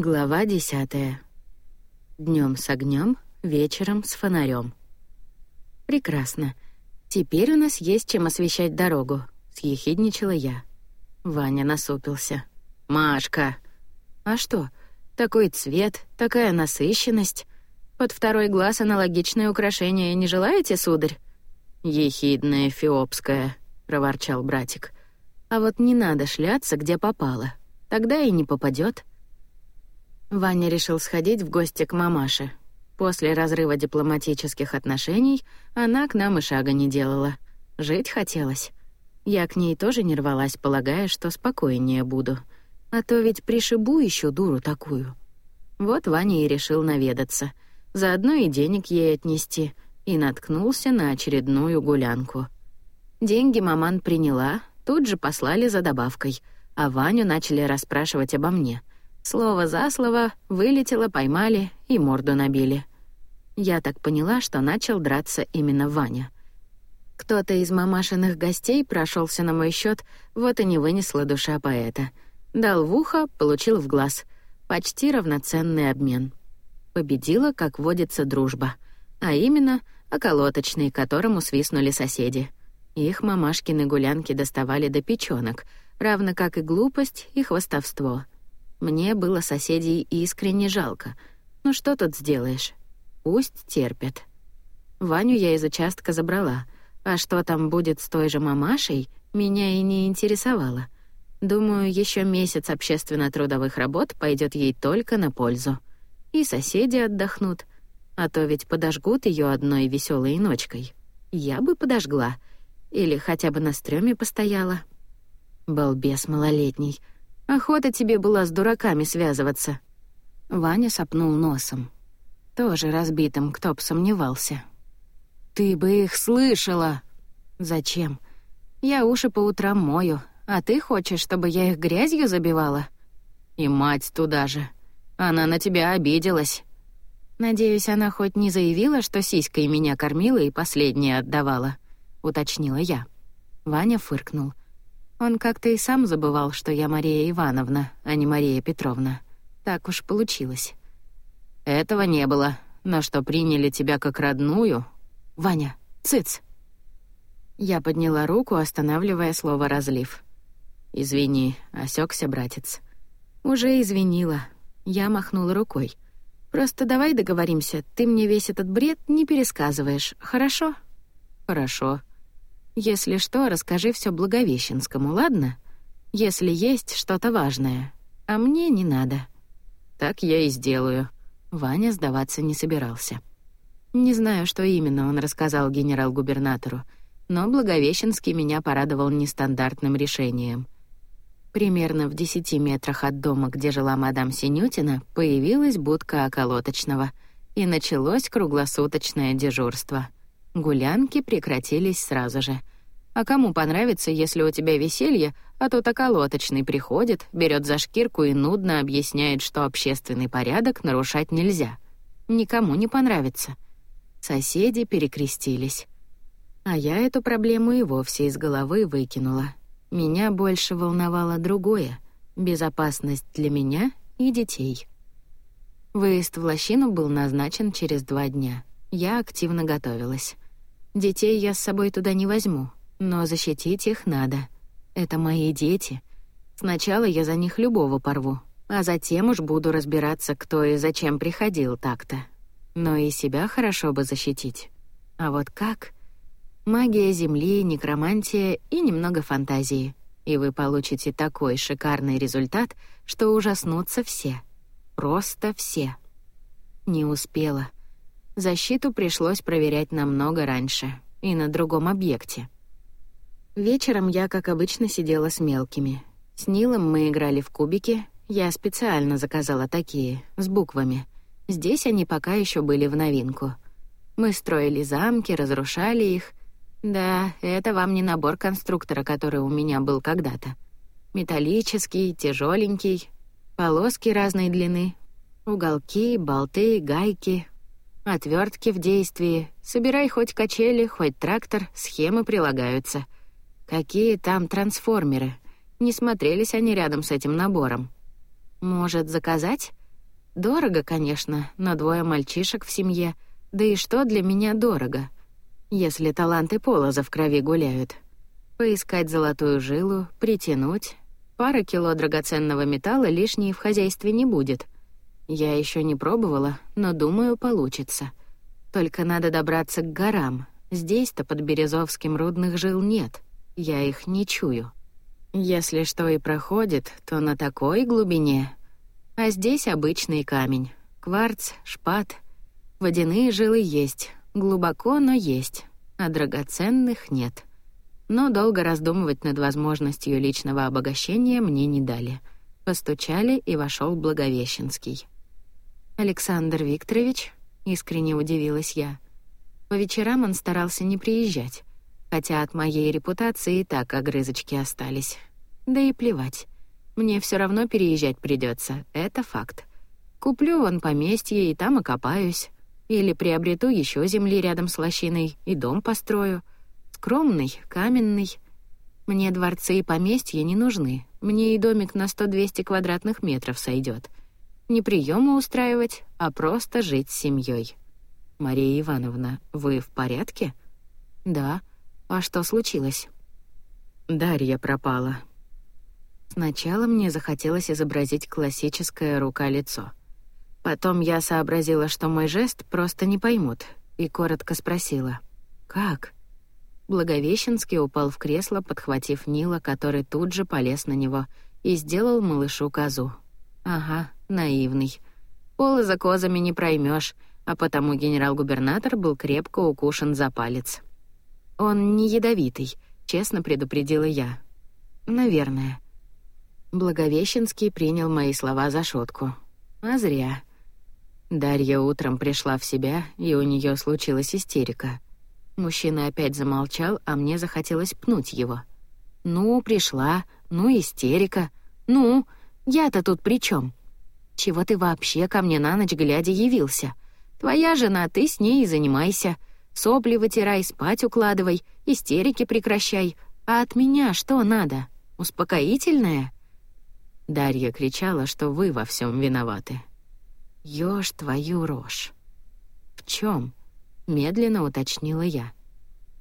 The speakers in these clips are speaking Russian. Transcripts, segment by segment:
Глава десятая. Днем с огнем, вечером с фонарем. Прекрасно. Теперь у нас есть чем освещать дорогу, съехидничала я. Ваня насупился. Машка. А что? Такой цвет, такая насыщенность. Под второй глаз аналогичное украшение не желаете, сударь? Ехидная фиопская, проворчал братик. А вот не надо шляться, где попало. Тогда и не попадет. Ваня решил сходить в гости к мамаше. После разрыва дипломатических отношений она к нам и шага не делала. Жить хотелось. Я к ней тоже не рвалась, полагая, что спокойнее буду. А то ведь пришибу еще дуру такую. Вот Ваня и решил наведаться. Заодно и денег ей отнести. И наткнулся на очередную гулянку. Деньги маман приняла, тут же послали за добавкой, а Ваню начали расспрашивать обо мне — Слово за слово вылетело, поймали и морду набили. Я так поняла, что начал драться именно Ваня. Кто-то из мамашиных гостей прошелся на мой счет, вот и не вынесла душа поэта. Дал в ухо, получил в глаз. Почти равноценный обмен. Победила, как водится, дружба. А именно, околоточный, которому свистнули соседи. Их мамашкины гулянки доставали до печёнок, равно как и глупость и хвостовство — мне было соседей искренне жалко. Ну что тут сделаешь? Пусть терпят. Ваню я из участка забрала, а что там будет с той же мамашей, меня и не интересовало. Думаю, еще месяц общественно-трудовых работ пойдет ей только на пользу. И соседи отдохнут, а то ведь подожгут ее одной веселой ночкой. Я бы подожгла. Или хотя бы на стреме постояла. Балбес малолетний — Охота тебе была с дураками связываться». Ваня сопнул носом. Тоже разбитым, кто б сомневался. «Ты бы их слышала!» «Зачем? Я уши по утрам мою, а ты хочешь, чтобы я их грязью забивала?» «И мать туда же. Она на тебя обиделась». «Надеюсь, она хоть не заявила, что сиськой меня кормила и последнее отдавала», — уточнила я. Ваня фыркнул. Он как-то и сам забывал, что я Мария Ивановна, а не Мария Петровна. Так уж получилось. Этого не было, но что приняли тебя как родную... Ваня, цыц! Я подняла руку, останавливая слово «разлив». «Извини», — осекся братец. «Уже извинила». Я махнула рукой. «Просто давай договоримся, ты мне весь этот бред не пересказываешь, хорошо?» «Хорошо», если что, расскажи все Благовещенскому, ладно? Если есть что-то важное. А мне не надо. Так я и сделаю. Ваня сдаваться не собирался. Не знаю, что именно он рассказал генерал-губернатору, но Благовещенский меня порадовал нестандартным решением. Примерно в десяти метрах от дома, где жила мадам Синютина, появилась будка околоточного, и началось круглосуточное дежурство — Гулянки прекратились сразу же. А кому понравится, если у тебя веселье, а тут околоточный приходит, берет за шкирку и нудно объясняет, что общественный порядок нарушать нельзя. Никому не понравится. Соседи перекрестились. А я эту проблему и вовсе из головы выкинула. Меня больше волновало другое — безопасность для меня и детей. Выезд в лощину был назначен через два дня. Я активно готовилась. Детей я с собой туда не возьму, но защитить их надо. Это мои дети. Сначала я за них любого порву, а затем уж буду разбираться, кто и зачем приходил так-то. Но и себя хорошо бы защитить. А вот как? Магия Земли, некромантия и немного фантазии. И вы получите такой шикарный результат, что ужаснутся все. Просто все. Не успела. Защиту пришлось проверять намного раньше и на другом объекте. Вечером я, как обычно, сидела с мелкими. С Нилом мы играли в кубики, я специально заказала такие, с буквами. Здесь они пока еще были в новинку. Мы строили замки, разрушали их. Да, это вам не набор конструктора, который у меня был когда-то. Металлический, тяжеленький, полоски разной длины, уголки, болты, гайки, Отвертки в действии. Собирай хоть качели, хоть трактор, схемы прилагаются. Какие там трансформеры? Не смотрелись они рядом с этим набором. Может, заказать? Дорого, конечно, но двое мальчишек в семье. Да и что для меня дорого? Если таланты Полоза в крови гуляют. Поискать золотую жилу, притянуть. Пара кило драгоценного металла лишней в хозяйстве не будет. Я еще не пробовала, но думаю, получится. Только надо добраться к горам. Здесь-то под Березовским рудных жил нет. Я их не чую. Если что и проходит, то на такой глубине. А здесь обычный камень. Кварц, шпат. Водяные жилы есть. Глубоко, но есть. А драгоценных нет. Но долго раздумывать над возможностью личного обогащения мне не дали. Постучали, и вошел Благовещенский. «Александр Викторович?» — искренне удивилась я. По вечерам он старался не приезжать, хотя от моей репутации и так огрызочки остались. Да и плевать. Мне все равно переезжать придется, это факт. Куплю вон поместье и там окопаюсь. Или приобрету еще земли рядом с лощиной и дом построю. Скромный, каменный. Мне дворцы и поместья не нужны. Мне и домик на 100-200 квадратных метров сойдет. Не приемы устраивать, а просто жить с семьей. Мария Ивановна, вы в порядке? Да. А что случилось? Дарья пропала. Сначала мне захотелось изобразить классическое рука-лицо. Потом я сообразила, что мой жест просто не поймут, и коротко спросила: "Как?" Благовещенский упал в кресло, подхватив Нила, который тут же полез на него и сделал малышу козу. Ага, наивный. Полы за козами не проймешь, а потому генерал-губернатор был крепко укушен за палец. «Он не ядовитый», — честно предупредила я. «Наверное». Благовещенский принял мои слова за шутку. А зря. Дарья утром пришла в себя, и у нее случилась истерика. Мужчина опять замолчал, а мне захотелось пнуть его. «Ну, пришла, ну, истерика, ну, я-то тут при чем? Чего ты вообще ко мне на ночь глядя явился? Твоя жена, ты с ней и занимайся. Сопли вытирай, спать укладывай, истерики прекращай. А от меня что надо? Успокоительное?» Дарья кричала, что вы во всем виноваты. «Ёж твою рожь!» «В чем? медленно уточнила я.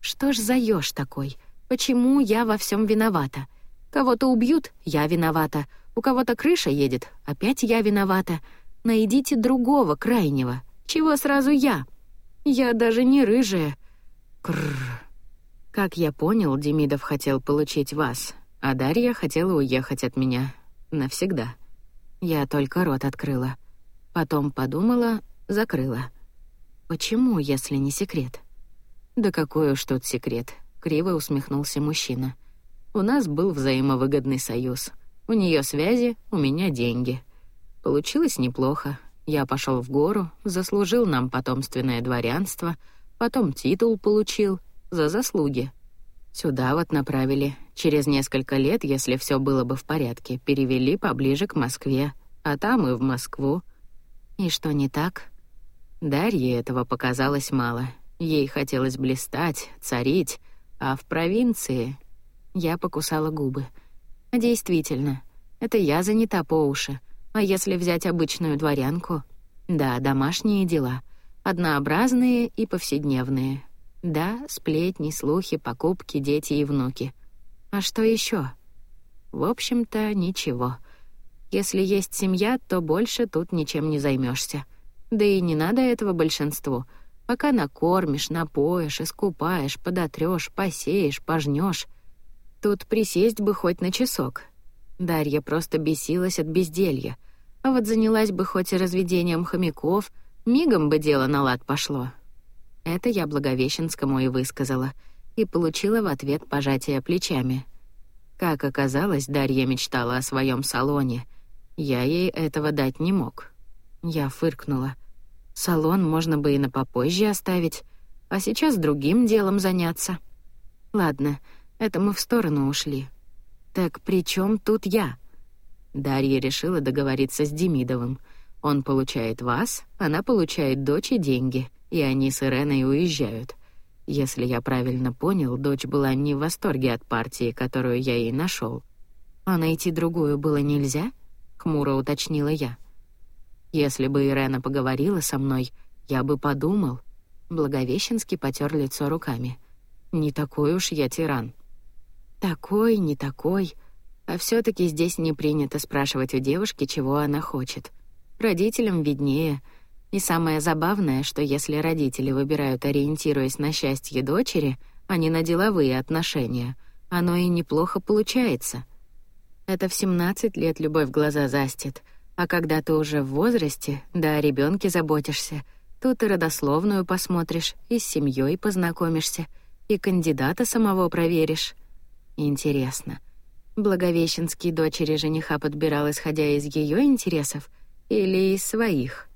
«Что ж за ёж такой? Почему я во всем виновата? Кого-то убьют — я виновата. У кого-то крыша едет — опять я виновата. Найдите другого крайнего. Чего сразу я? Я даже не рыжая. Кррр. Как я понял, Демидов хотел получить вас, а Дарья хотела уехать от меня. Навсегда. Я только рот открыла. Потом подумала, закрыла. Почему, если не секрет? Да какой уж тут секрет, криво усмехнулся мужчина. У нас был взаимовыгодный союз. У нее связи, у меня деньги. Получилось неплохо. Я пошел в гору, заслужил нам потомственное дворянство, потом титул получил за заслуги. Сюда вот направили. Через несколько лет, если все было бы в порядке, перевели поближе к Москве, а там и в Москву. И что не так? Дарье этого показалось мало. Ей хотелось блистать, царить, а в провинции... Я покусала губы. Действительно, это я занята по уши. А если взять обычную дворянку? Да, домашние дела. Однообразные и повседневные. Да, сплетни, слухи, покупки, дети и внуки. А что еще? В общем-то, ничего. Если есть семья, то больше тут ничем не займешься. Да и не надо этого большинству. Пока накормишь, напоишь, искупаешь, подотрёшь, посеешь, пожнешь. Тут присесть бы хоть на часок. Дарья просто бесилась от безделья — а вот занялась бы хоть и разведением хомяков, мигом бы дело на лад пошло. Это я Благовещенскому и высказала, и получила в ответ пожатие плечами. Как оказалось, Дарья мечтала о своем салоне. Я ей этого дать не мог. Я фыркнула. Салон можно бы и на попозже оставить, а сейчас другим делом заняться. Ладно, это мы в сторону ушли. Так при чем тут я? Дарья решила договориться с Демидовым. Он получает вас, она получает дочь и деньги, и они с Иреной уезжают. Если я правильно понял, дочь была не в восторге от партии, которую я ей нашел. А найти другую было нельзя? Хмуро уточнила я. Если бы Ирена поговорила со мной, я бы подумал. Благовещенский потер лицо руками. Не такой уж я тиран. Такой, не такой. А все таки здесь не принято спрашивать у девушки, чего она хочет. Родителям виднее. И самое забавное, что если родители выбирают, ориентируясь на счастье дочери, а не на деловые отношения, оно и неплохо получается. Это в 17 лет любовь глаза застит, а когда ты уже в возрасте, да о ребенке заботишься, тут и родословную посмотришь, и с семьей познакомишься, и кандидата самого проверишь. Интересно, Благовещенский дочери жениха подбирал, исходя из ее интересов или из своих?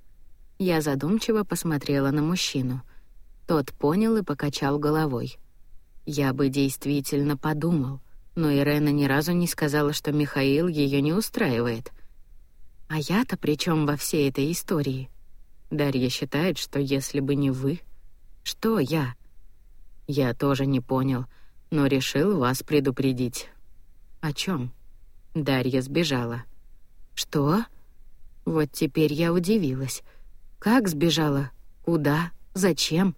Я задумчиво посмотрела на мужчину. Тот понял и покачал головой. Я бы действительно подумал, но Ирена ни разу не сказала, что Михаил ее не устраивает. А я-то при чем во всей этой истории? Дарья считает, что если бы не вы... Что я? Я тоже не понял, но решил вас предупредить. О чем? Дарья сбежала. Что? Вот теперь я удивилась. Как сбежала? Куда? Зачем?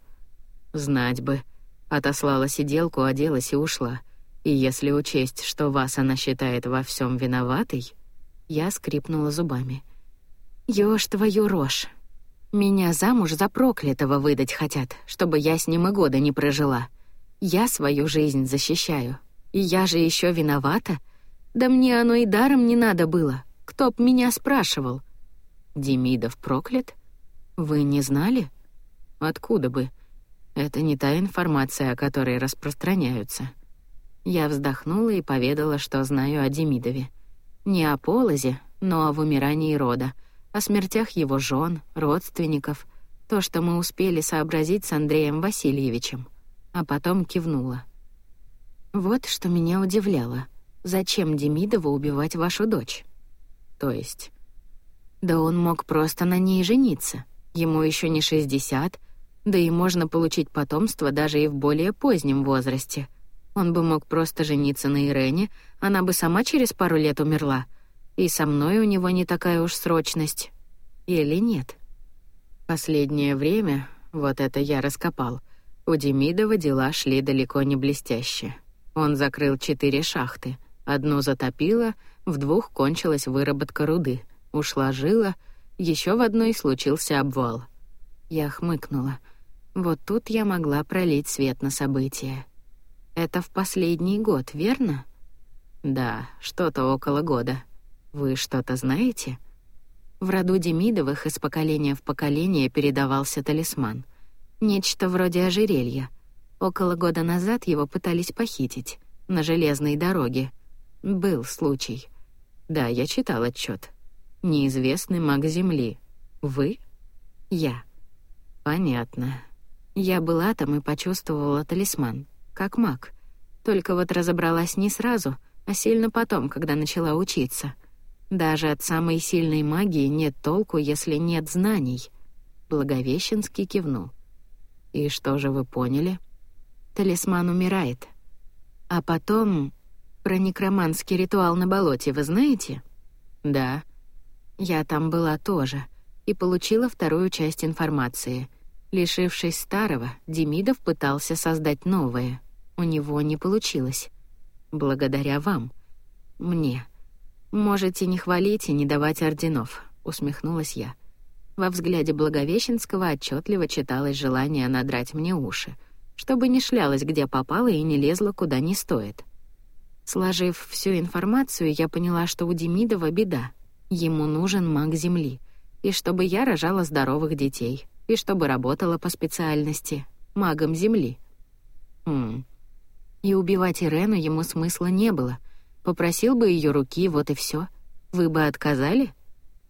Знать бы. Отослала сиделку, оделась и ушла. И если учесть, что вас она считает во всем виноватой, я скрипнула зубами. Ёж твою рожь. Меня замуж за проклятого выдать хотят, чтобы я с ним и года не прожила. Я свою жизнь защищаю. И я же еще виновата? Да мне оно и даром не надо было. Кто б меня спрашивал? Демидов проклят? Вы не знали? Откуда бы? Это не та информация, о которой распространяются. Я вздохнула и поведала, что знаю о Демидове. Не о полозе, но о вымирании рода — о смертях его жен, родственников, то, что мы успели сообразить с Андреем Васильевичем, а потом кивнула. Вот что меня удивляло. Зачем Демидову убивать вашу дочь? То есть... Да он мог просто на ней жениться. Ему еще не 60, да и можно получить потомство даже и в более позднем возрасте. Он бы мог просто жениться на Ирене, она бы сама через пару лет умерла, и со мной у него не такая уж срочность. Или нет? Последнее время, вот это я раскопал, у Демидова дела шли далеко не блестяще. Он закрыл четыре шахты. Одну затопило, в двух кончилась выработка руды. Ушла жила, еще в одной случился обвал. Я хмыкнула. Вот тут я могла пролить свет на события. Это в последний год, верно? Да, что-то около года. Вы что-то знаете? В роду Демидовых из поколения в поколение передавался талисман. Нечто вроде ожерелья. Около года назад его пытались похитить. На железной дороге. Был случай. Да, я читал отчет. Неизвестный маг Земли. Вы? Я. Понятно. Я была там и почувствовала талисман. Как маг. Только вот разобралась не сразу, а сильно потом, когда начала учиться — даже от самой сильной магии нет толку, если нет знаний. Благовещенский кивнул. И что же вы поняли? Талисман умирает. А потом про некроманский ритуал на болоте вы знаете? Да. Я там была тоже и получила вторую часть информации. Лишившись старого, Демидов пытался создать новое. У него не получилось. Благодаря вам. Мне. «Можете не хвалить и не давать орденов», — усмехнулась я. Во взгляде Благовещенского отчетливо читалось желание надрать мне уши, чтобы не шлялась где попало и не лезла куда не стоит. Сложив всю информацию, я поняла, что у Демидова беда. Ему нужен маг Земли, и чтобы я рожала здоровых детей, и чтобы работала по специальности магом Земли. Хм. И убивать Ирену ему смысла не было — Попросил бы ее руки, вот и все. Вы бы отказали?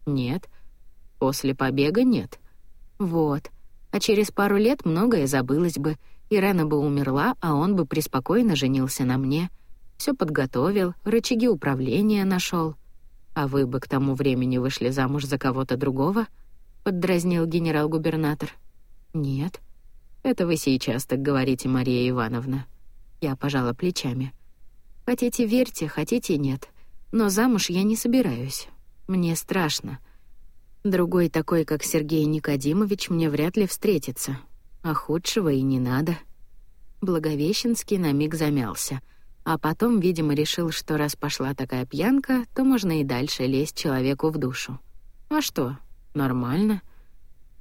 Нет. После побега нет. Вот. А через пару лет многое забылось бы. Ирена бы умерла, а он бы преспокойно женился на мне. Все подготовил, рычаги управления нашел. А вы бы к тому времени вышли замуж за кого-то другого? Поддразнил генерал-губернатор. Нет. Это вы сейчас так говорите, Мария Ивановна. Я пожала плечами. Хотите верьте, хотите нет. Но замуж я не собираюсь. Мне страшно. Другой такой, как Сергей Никодимович, мне вряд ли встретится. А худшего и не надо. Благовещенский на миг замялся, а потом, видимо, решил, что раз пошла такая пьянка, то можно и дальше лезть человеку в душу. А что? Нормально.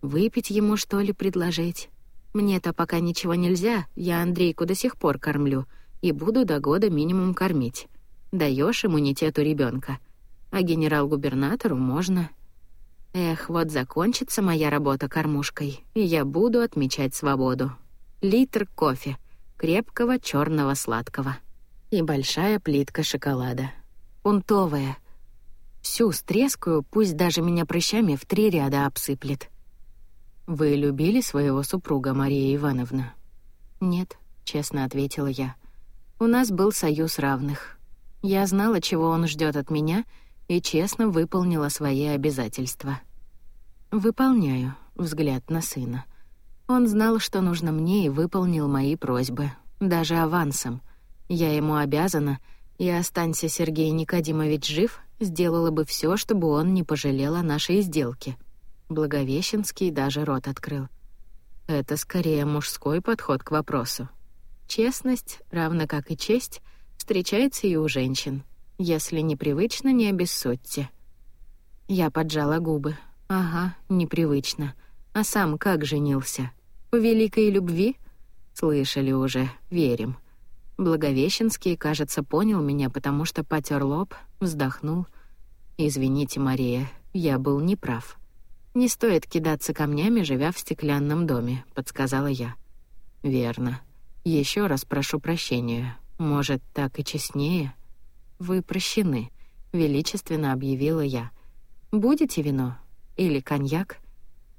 Выпить ему, что ли, предложить? Мне-то пока ничего нельзя, я Андрейку до сих пор кормлю и буду до года минимум кормить. Даешь иммунитету ребенка, а генерал-губернатору можно. Эх, вот закончится моя работа кормушкой, и я буду отмечать свободу. Литр кофе, крепкого черного сладкого. И большая плитка шоколада. Пунтовая. Всю стрескую, пусть даже меня прыщами в три ряда обсыплет. «Вы любили своего супруга, Мария Ивановна?» «Нет», — честно ответила я. «У нас был союз равных. Я знала, чего он ждет от меня, и честно выполнила свои обязательства. Выполняю взгляд на сына. Он знал, что нужно мне, и выполнил мои просьбы, даже авансом. Я ему обязана, и останься Сергей Никодимович жив, сделала бы все, чтобы он не пожалел о нашей сделке. Благовещенский даже рот открыл. Это скорее мужской подход к вопросу. Честность, равно как и честь, встречается и у женщин. Если непривычно, не обессудьте. Я поджала губы. Ага, непривычно. А сам как женился? По великой любви? Слышали уже, верим. Благовещенский, кажется, понял меня, потому что потер лоб, вздохнул. «Извините, Мария, я был неправ. Не стоит кидаться камнями, живя в стеклянном доме», — подсказала я. «Верно. Еще раз прошу прощения. Может, так и честнее?» «Вы прощены», — величественно объявила я. «Будете вино? Или коньяк?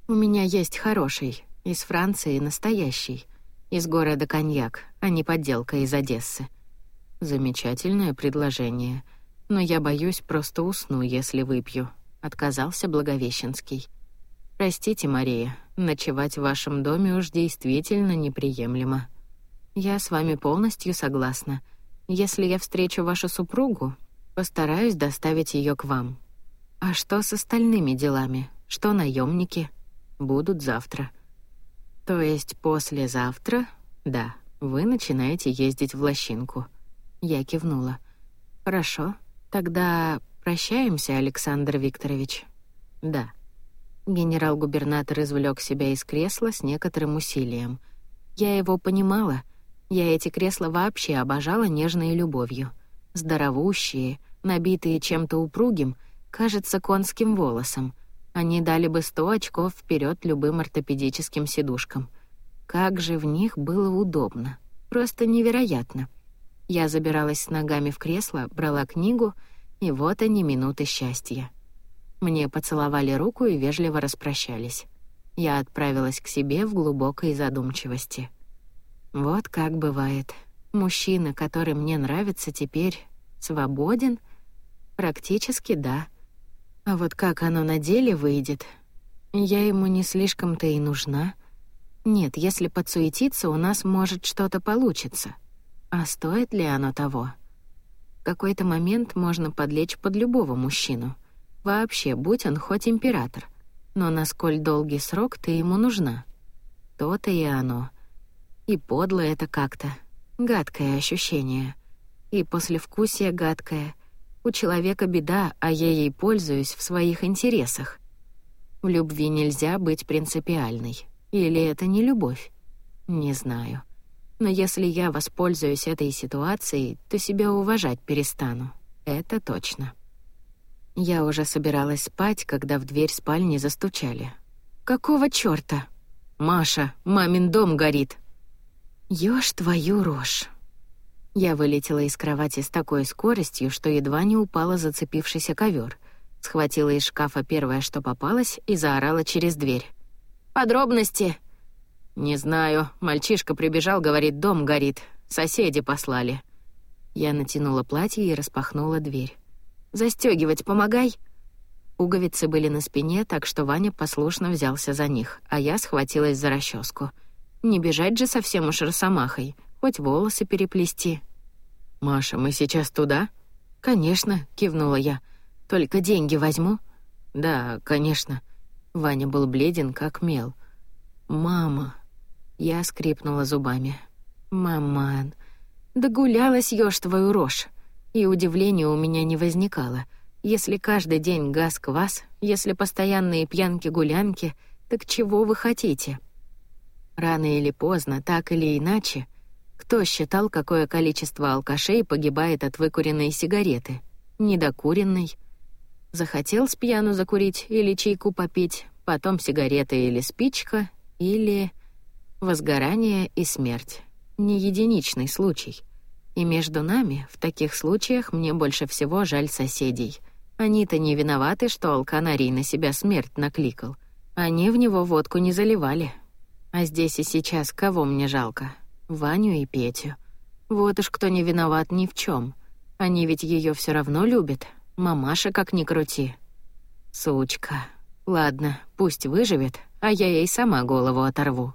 У меня есть хороший, из Франции настоящий, из города коньяк, а не подделка из Одессы». «Замечательное предложение, но я боюсь, просто усну, если выпью», — отказался Благовещенский. «Простите, Мария, ночевать в вашем доме уж действительно неприемлемо». «Я с вами полностью согласна», — если я встречу вашу супругу, постараюсь доставить ее к вам. А что с остальными делами? Что наемники? Будут завтра. То есть послезавтра? Да, вы начинаете ездить в Лощинку. Я кивнула. Хорошо. Тогда прощаемся, Александр Викторович. Да. Генерал-губернатор извлек себя из кресла с некоторым усилием. Я его понимала — я эти кресла вообще обожала нежной любовью. Здоровущие, набитые чем-то упругим, кажется, конским волосом. Они дали бы сто очков вперед любым ортопедическим сидушкам. Как же в них было удобно. Просто невероятно. Я забиралась с ногами в кресло, брала книгу, и вот они минуты счастья. Мне поцеловали руку и вежливо распрощались. Я отправилась к себе в глубокой задумчивости. Вот как бывает. Мужчина, который мне нравится теперь, свободен? Практически да. А вот как оно на деле выйдет? Я ему не слишком-то и нужна. Нет, если подсуетиться, у нас может что-то получиться. А стоит ли оно того? В какой-то момент можно подлечь под любого мужчину. Вообще, будь он хоть император. Но на сколь долгий срок ты ему нужна? То-то и оно — и подло это как-то. Гадкое ощущение. И послевкусие гадкое. У человека беда, а я ей пользуюсь в своих интересах. В любви нельзя быть принципиальной. Или это не любовь? Не знаю. Но если я воспользуюсь этой ситуацией, то себя уважать перестану. Это точно. Я уже собиралась спать, когда в дверь спальни застучали. «Какого чёрта?» «Маша, мамин дом горит!» Ёж твою рожь. Я вылетела из кровати с такой скоростью, что едва не упала зацепившийся ковер. Схватила из шкафа первое, что попалось, и заорала через дверь. «Подробности!» «Не знаю. Мальчишка прибежал, говорит, дом горит. Соседи послали». Я натянула платье и распахнула дверь. «Застёгивать помогай!» Пуговицы были на спине, так что Ваня послушно взялся за них, а я схватилась за расческу — не бежать же совсем уж росомахой, хоть волосы переплести. «Маша, мы сейчас туда?» «Конечно», — кивнула я. «Только деньги возьму?» «Да, конечно». Ваня был бледен, как мел. «Мама!» Я скрипнула зубами. «Маман!» Догулялась ёж твою рожь. И удивления у меня не возникало. Если каждый день газ-квас, если постоянные пьянки-гулянки, так чего вы хотите? Рано или поздно, так или иначе, кто считал, какое количество алкашей погибает от выкуренной сигареты? Недокуренной? Захотел с пьяну закурить или чайку попить, потом сигарета или спичка, или возгорание и смерть. Не единичный случай. И между нами, в таких случаях, мне больше всего жаль соседей. Они-то не виноваты, что алканарий на себя смерть накликал. Они в него водку не заливали. А здесь и сейчас кого мне жалко? Ваню и Петю. Вот уж кто не виноват ни в чем. Они ведь ее все равно любят. Мамаша как ни крути. Сучка. Ладно, пусть выживет, а я ей сама голову оторву.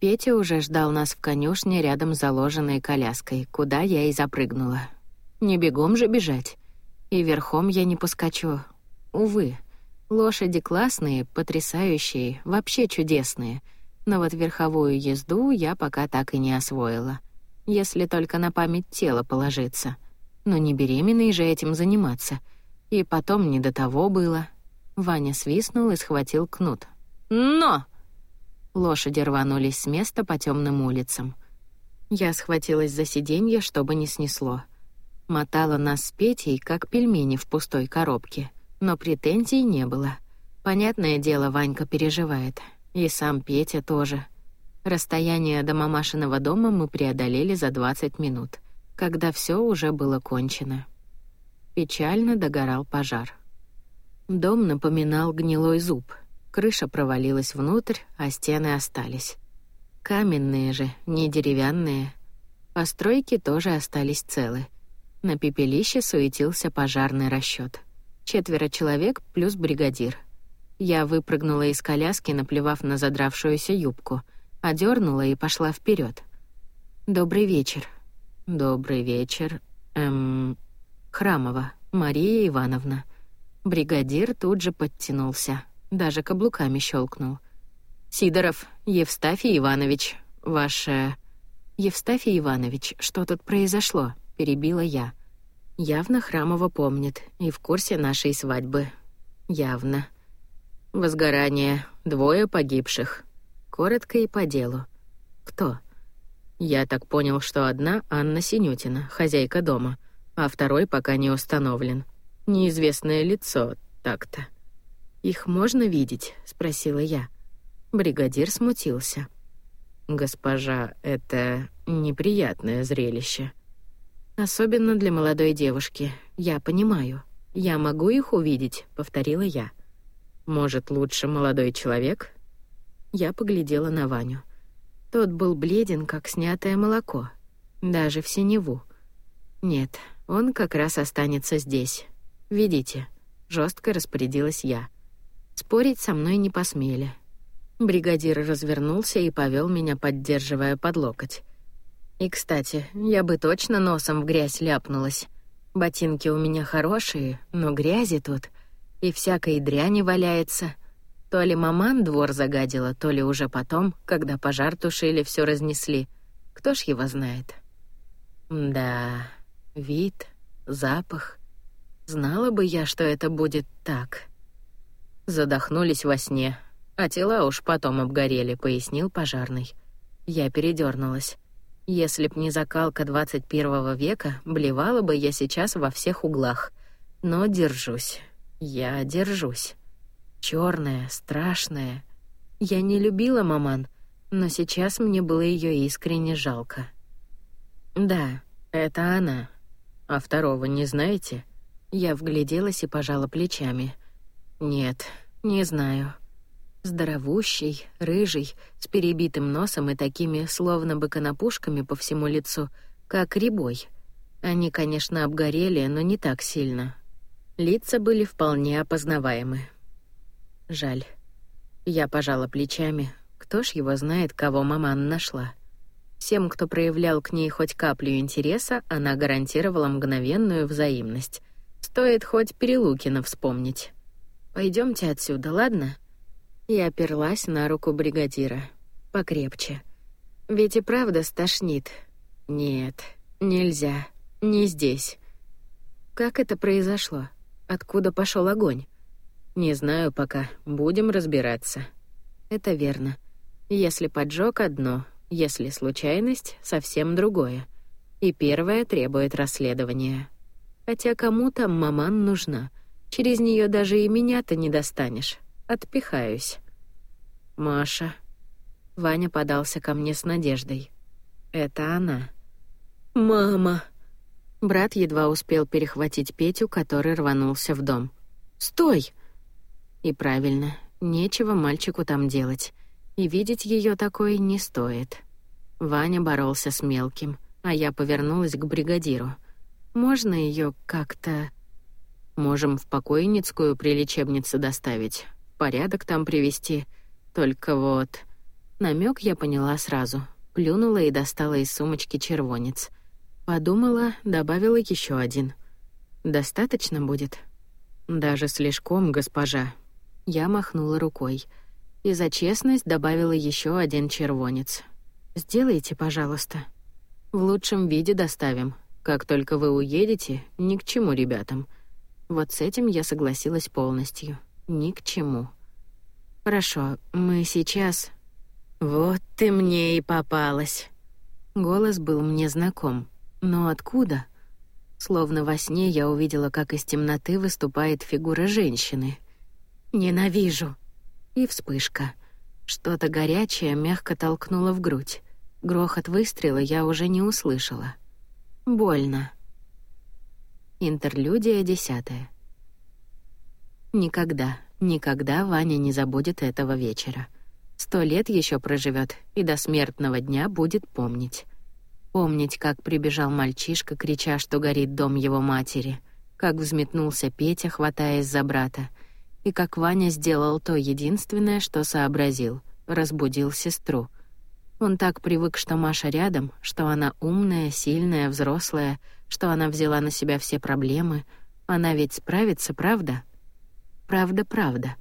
Петя уже ждал нас в конюшне рядом с заложенной коляской, куда я и запрыгнула. Не бегом же бежать. И верхом я не поскочу. Увы, лошади классные, потрясающие, вообще чудесные. Но вот верховую езду я пока так и не освоила. Если только на память тела положиться. Но не беременной же этим заниматься. И потом не до того было. Ваня свистнул и схватил кнут. «Но!» Лошади рванулись с места по темным улицам. Я схватилась за сиденье, чтобы не снесло. Мотала нас с Петей, как пельмени в пустой коробке, но претензий не было. Понятное дело, Ванька переживает. И сам Петя тоже. Расстояние до мамашиного дома мы преодолели за 20 минут, когда все уже было кончено. Печально догорал пожар. Дом напоминал гнилой зуб — Крыша провалилась внутрь, а стены остались. Каменные же, не деревянные. Постройки тоже остались целы. На пепелище суетился пожарный расчет. Четверо человек плюс бригадир. Я выпрыгнула из коляски, наплевав на задравшуюся юбку, одернула и пошла вперед. «Добрый вечер». «Добрый вечер. Эм... Храмова, Мария Ивановна». Бригадир тут же подтянулся даже каблуками щелкнул. «Сидоров, Евстафий Иванович, ваше...» «Евстафий Иванович, что тут произошло?» — перебила я. Явно Храмова помнит и в курсе нашей свадьбы. Явно. Возгорание, двое погибших. Коротко и по делу. Кто? Я так понял, что одна Анна Синютина, хозяйка дома, а второй пока не установлен. Неизвестное лицо, так-то. «Их можно видеть?» — спросила я. Бригадир смутился. «Госпожа, это неприятное зрелище. Особенно для молодой девушки. Я понимаю. Я могу их увидеть», — повторила я. «Может, лучше молодой человек?» Я поглядела на Ваню. Тот был бледен, как снятое молоко. Даже в синеву. Нет, он как раз останется здесь. Видите, жестко распорядилась я. Спорить со мной не посмели. Бригадир развернулся и повел меня, поддерживая под локоть. И, кстати, я бы точно носом в грязь ляпнулась. Ботинки у меня хорошие, но грязи тут, и всякой дряни валяется. То ли маман двор загадила, то ли уже потом, когда пожар тушили, все разнесли. Кто ж его знает? Да, вид, запах. Знала бы я, что это будет так. Задохнулись во сне, а тела уж потом обгорели, пояснил пожарный. Я передернулась. Если б не закалка 21 века, блевала бы я сейчас во всех углах. Но держусь. Я держусь. Черная, страшная. Я не любила маман, но сейчас мне было ее искренне жалко. Да, это она. А второго не знаете? Я вгляделась и пожала плечами. Нет, не знаю. Здоровущий, рыжий, с перебитым носом и такими словно бы конопушками по всему лицу, как рябой. Они, конечно, обгорели, но не так сильно. Лица были вполне опознаваемы. Жаль. Я пожала плечами. Кто ж его знает, кого маман нашла? Всем, кто проявлял к ней хоть каплю интереса, она гарантировала мгновенную взаимность. Стоит хоть Перелукина вспомнить. Пойдемте отсюда, ладно? и оперлась на руку бригадира. Покрепче. Ведь и правда стошнит. Нет, нельзя. Не здесь. Как это произошло? Откуда пошел огонь? Не знаю пока. Будем разбираться. Это верно. Если поджог одно, если случайность совсем другое. И первое требует расследования. Хотя кому там маман нужна? Через нее даже и меня-то не достанешь. Отпихаюсь. Маша. Ваня подался ко мне с надеждой. Это она. Мама. Брат едва успел перехватить Петю, который рванулся в дом. Стой. И правильно, нечего мальчику там делать. И видеть ее такой не стоит. Ваня боролся с мелким, а я повернулась к бригадиру. Можно ее как-то Можем в покойницкую при лечебнице доставить, порядок там привести. Только вот намек я поняла сразу. Плюнула и достала из сумочки червонец. Подумала, добавила еще один. Достаточно будет. Даже слишком, госпожа. Я махнула рукой и за честность добавила еще один червонец. Сделайте, пожалуйста. В лучшем виде доставим. Как только вы уедете, ни к чему ребятам. Вот с этим я согласилась полностью. Ни к чему. Хорошо, мы сейчас... Вот ты мне и попалась. Голос был мне знаком. Но откуда? Словно во сне я увидела, как из темноты выступает фигура женщины. Ненавижу. И вспышка. Что-то горячее мягко толкнуло в грудь. Грохот выстрела я уже не услышала. Больно. Интерлюдия десятая. Никогда, никогда Ваня не забудет этого вечера. Сто лет еще проживет и до смертного дня будет помнить. Помнить, как прибежал мальчишка, крича, что горит дом его матери, как взметнулся Петя, хватаясь за брата, и как Ваня сделал то единственное, что сообразил — разбудил сестру. Он так привык, что Маша рядом, что она умная, сильная, взрослая — что она взяла на себя все проблемы. Она ведь справится, правда? Правда, правда.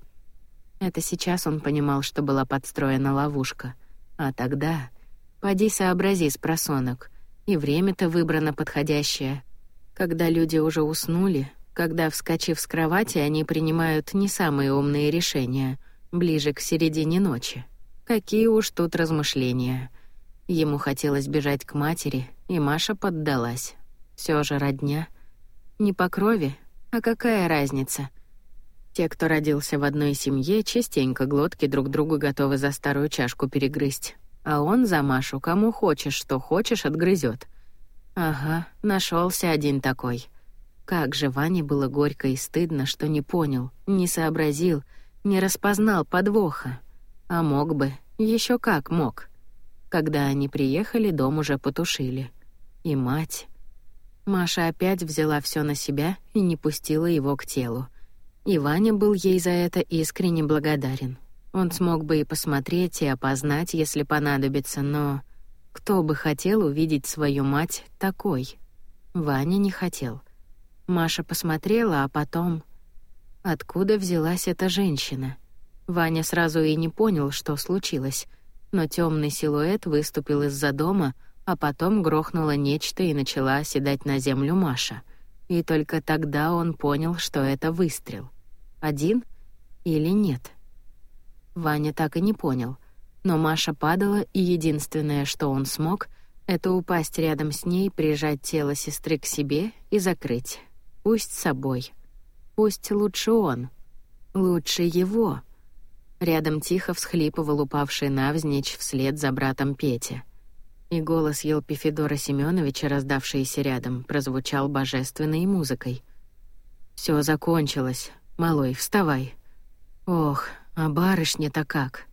Это сейчас он понимал, что была подстроена ловушка. А тогда... Поди сообрази с просонок. И время-то выбрано подходящее. Когда люди уже уснули, когда, вскочив с кровати, они принимают не самые умные решения, ближе к середине ночи. Какие уж тут размышления. Ему хотелось бежать к матери, и Маша поддалась. Все же родня. Не по крови, а какая разница? Те, кто родился в одной семье, частенько глотки друг другу готовы за старую чашку перегрызть. А он за Машу кому хочешь, что хочешь, отгрызет. Ага, нашелся один такой. Как же Ване было горько и стыдно, что не понял, не сообразил, не распознал подвоха. А мог бы, еще как мог. Когда они приехали, дом уже потушили. И мать... Маша опять взяла все на себя и не пустила его к телу. И Ваня был ей за это искренне благодарен. Он смог бы и посмотреть, и опознать, если понадобится, но кто бы хотел увидеть свою мать такой? Ваня не хотел. Маша посмотрела, а потом откуда взялась эта женщина? Ваня сразу и не понял, что случилось, но темный силуэт выступил из-за дома, а потом грохнуло нечто и начала оседать на землю Маша. И только тогда он понял, что это выстрел. Один или нет? Ваня так и не понял. Но Маша падала, и единственное, что он смог, это упасть рядом с ней, прижать тело сестры к себе и закрыть. Пусть собой. Пусть лучше он. Лучше его. Рядом тихо всхлипывал упавший навзничь вслед за братом Петя и голос Елпи Федора Семеновича, раздавшийся рядом, прозвучал божественной музыкой. Все закончилось. Малой, вставай. Ох, а барышня-то как?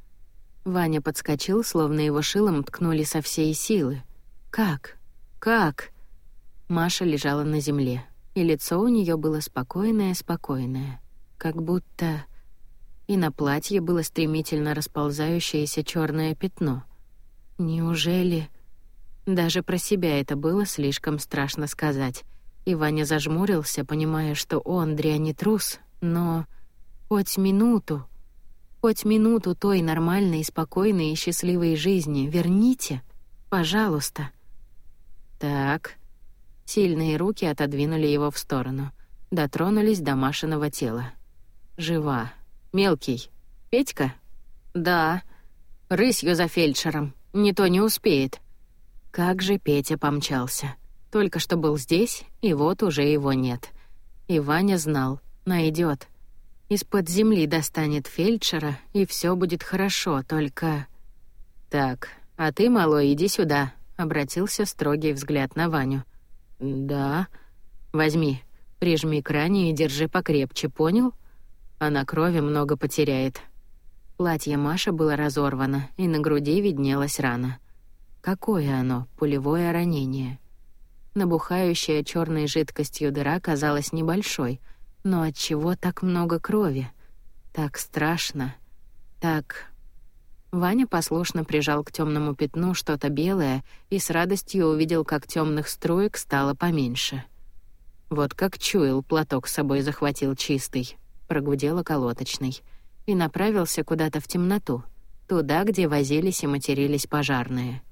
Ваня подскочил, словно его шилом ткнули со всей силы. Как? Как? Маша лежала на земле, и лицо у нее было спокойное-спокойное, как будто и на платье было стремительно расползающееся черное пятно. Неужели даже про себя это было слишком страшно сказать. И Ваня зажмурился, понимая, что он дрянь трус, но хоть минуту, Хоть минуту той нормальной, спокойной и счастливой жизни верните, пожалуйста. Так. Сильные руки отодвинули его в сторону, дотронулись до Машиного тела. Жива. Мелкий. Петька? Да. Рысью за фельдшером. Не то не успеет. Как же Петя помчался. Только что был здесь, и вот уже его нет. И Ваня знал, найдет. Из-под земли достанет фельдшера, и все будет хорошо, только... «Так, а ты, малой, иди сюда», — обратился строгий взгляд на Ваню. «Да». «Возьми, прижми к ране и держи покрепче, понял? Она крови много потеряет». Платье Маши было разорвано, и на груди виднелась рана. Какое оно, пулевое ранение? Набухающая черной жидкостью дыра казалась небольшой, но от чего так много крови? Так страшно. Так Ваня послушно прижал к темному пятну что-то белое и с радостью увидел, как темных струек стало поменьше. Вот как чуял, платок с собой захватил чистый, прогудел околоточный и направился куда-то в темноту, туда, где возились и матерились пожарные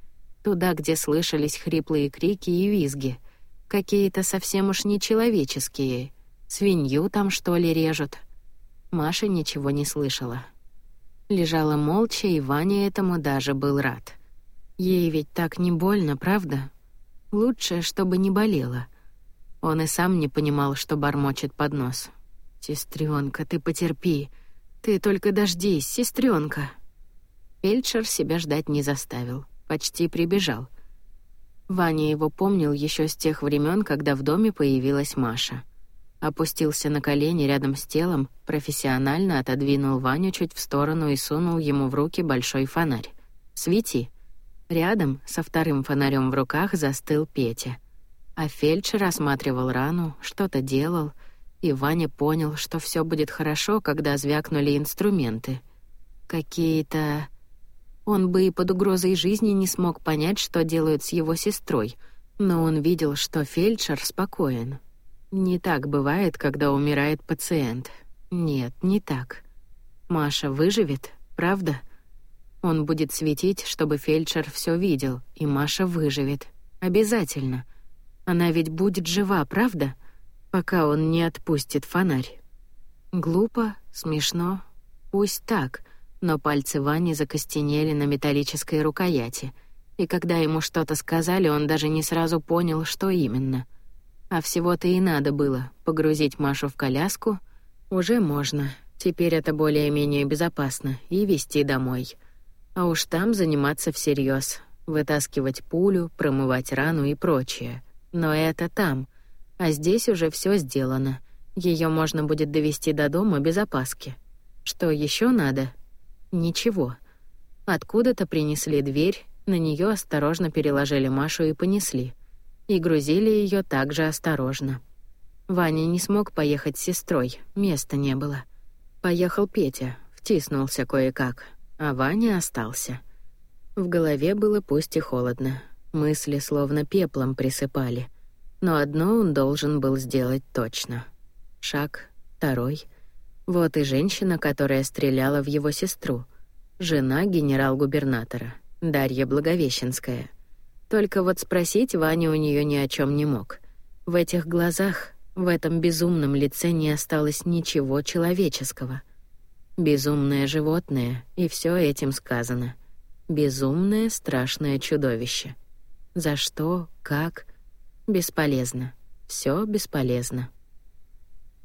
туда, где слышались хриплые крики и визги, какие-то совсем уж нечеловеческие. Свинью там что ли режут? Маша ничего не слышала. Лежала молча, и Ваня этому даже был рад. Ей ведь так не больно, правда? Лучше, чтобы не болело. Он и сам не понимал, что бормочет под нос. «Сестрёнка, ты потерпи. Ты только дождись, сестрёнка». Фельдшер себя ждать не заставил почти прибежал. Ваня его помнил еще с тех времен, когда в доме появилась Маша. Опустился на колени рядом с телом, профессионально отодвинул Ваню чуть в сторону и сунул ему в руки большой фонарь. «Свети». Рядом, со вторым фонарем в руках, застыл Петя. А фельдшер осматривал рану, что-то делал, и Ваня понял, что все будет хорошо, когда звякнули инструменты. Какие-то он бы и под угрозой жизни не смог понять, что делают с его сестрой, но он видел, что фельдшер спокоен. Не так бывает, когда умирает пациент. Нет, не так. Маша выживет, правда? Он будет светить, чтобы фельдшер все видел, и Маша выживет. Обязательно. Она ведь будет жива, правда? Пока он не отпустит фонарь. Глупо, смешно. Пусть так — но пальцы Вани закостенели на металлической рукояти, и когда ему что-то сказали, он даже не сразу понял, что именно. А всего-то и надо было погрузить Машу в коляску. Уже можно, теперь это более-менее безопасно, и везти домой. А уж там заниматься всерьез, вытаскивать пулю, промывать рану и прочее. Но это там, а здесь уже все сделано. Ее можно будет довести до дома без опаски. Что еще надо? Ничего. Откуда-то принесли дверь, на нее осторожно переложили Машу и понесли. И грузили ее также осторожно. Ваня не смог поехать с сестрой, места не было. Поехал Петя, втиснулся кое-как, а Ваня остался. В голове было пусть и холодно, мысли словно пеплом присыпали. Но одно он должен был сделать точно. Шаг, второй — вот и женщина, которая стреляла в его сестру. Жена генерал-губернатора, Дарья Благовещенская. Только вот спросить Ваня у нее ни о чем не мог. В этих глазах, в этом безумном лице не осталось ничего человеческого. Безумное животное, и все этим сказано. Безумное страшное чудовище. За что, как? Бесполезно. Все бесполезно.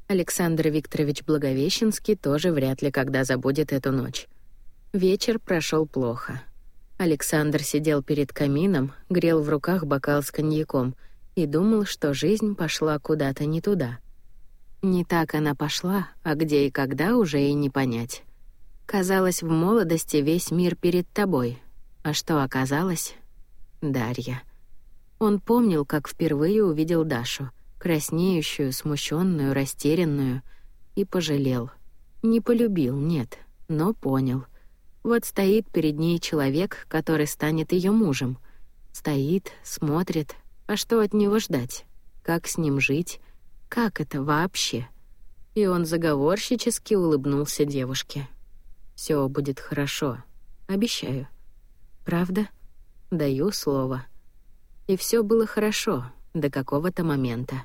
Александр Викторович Благовещенский тоже вряд ли когда забудет эту ночь. Вечер прошел плохо. Александр сидел перед камином, грел в руках бокал с коньяком и думал, что жизнь пошла куда-то не туда. Не так она пошла, а где и когда уже и не понять. Казалось, в молодости весь мир перед тобой. А что оказалось? Дарья. Он помнил, как впервые увидел Дашу — краснеющую, смущенную, растерянную, и пожалел. Не полюбил, нет, но понял. Вот стоит перед ней человек, который станет ее мужем. Стоит, смотрит, а что от него ждать? Как с ним жить? Как это вообще? И он заговорщически улыбнулся девушке. Все будет хорошо. Обещаю. Правда? Даю слово. И все было хорошо до какого-то момента.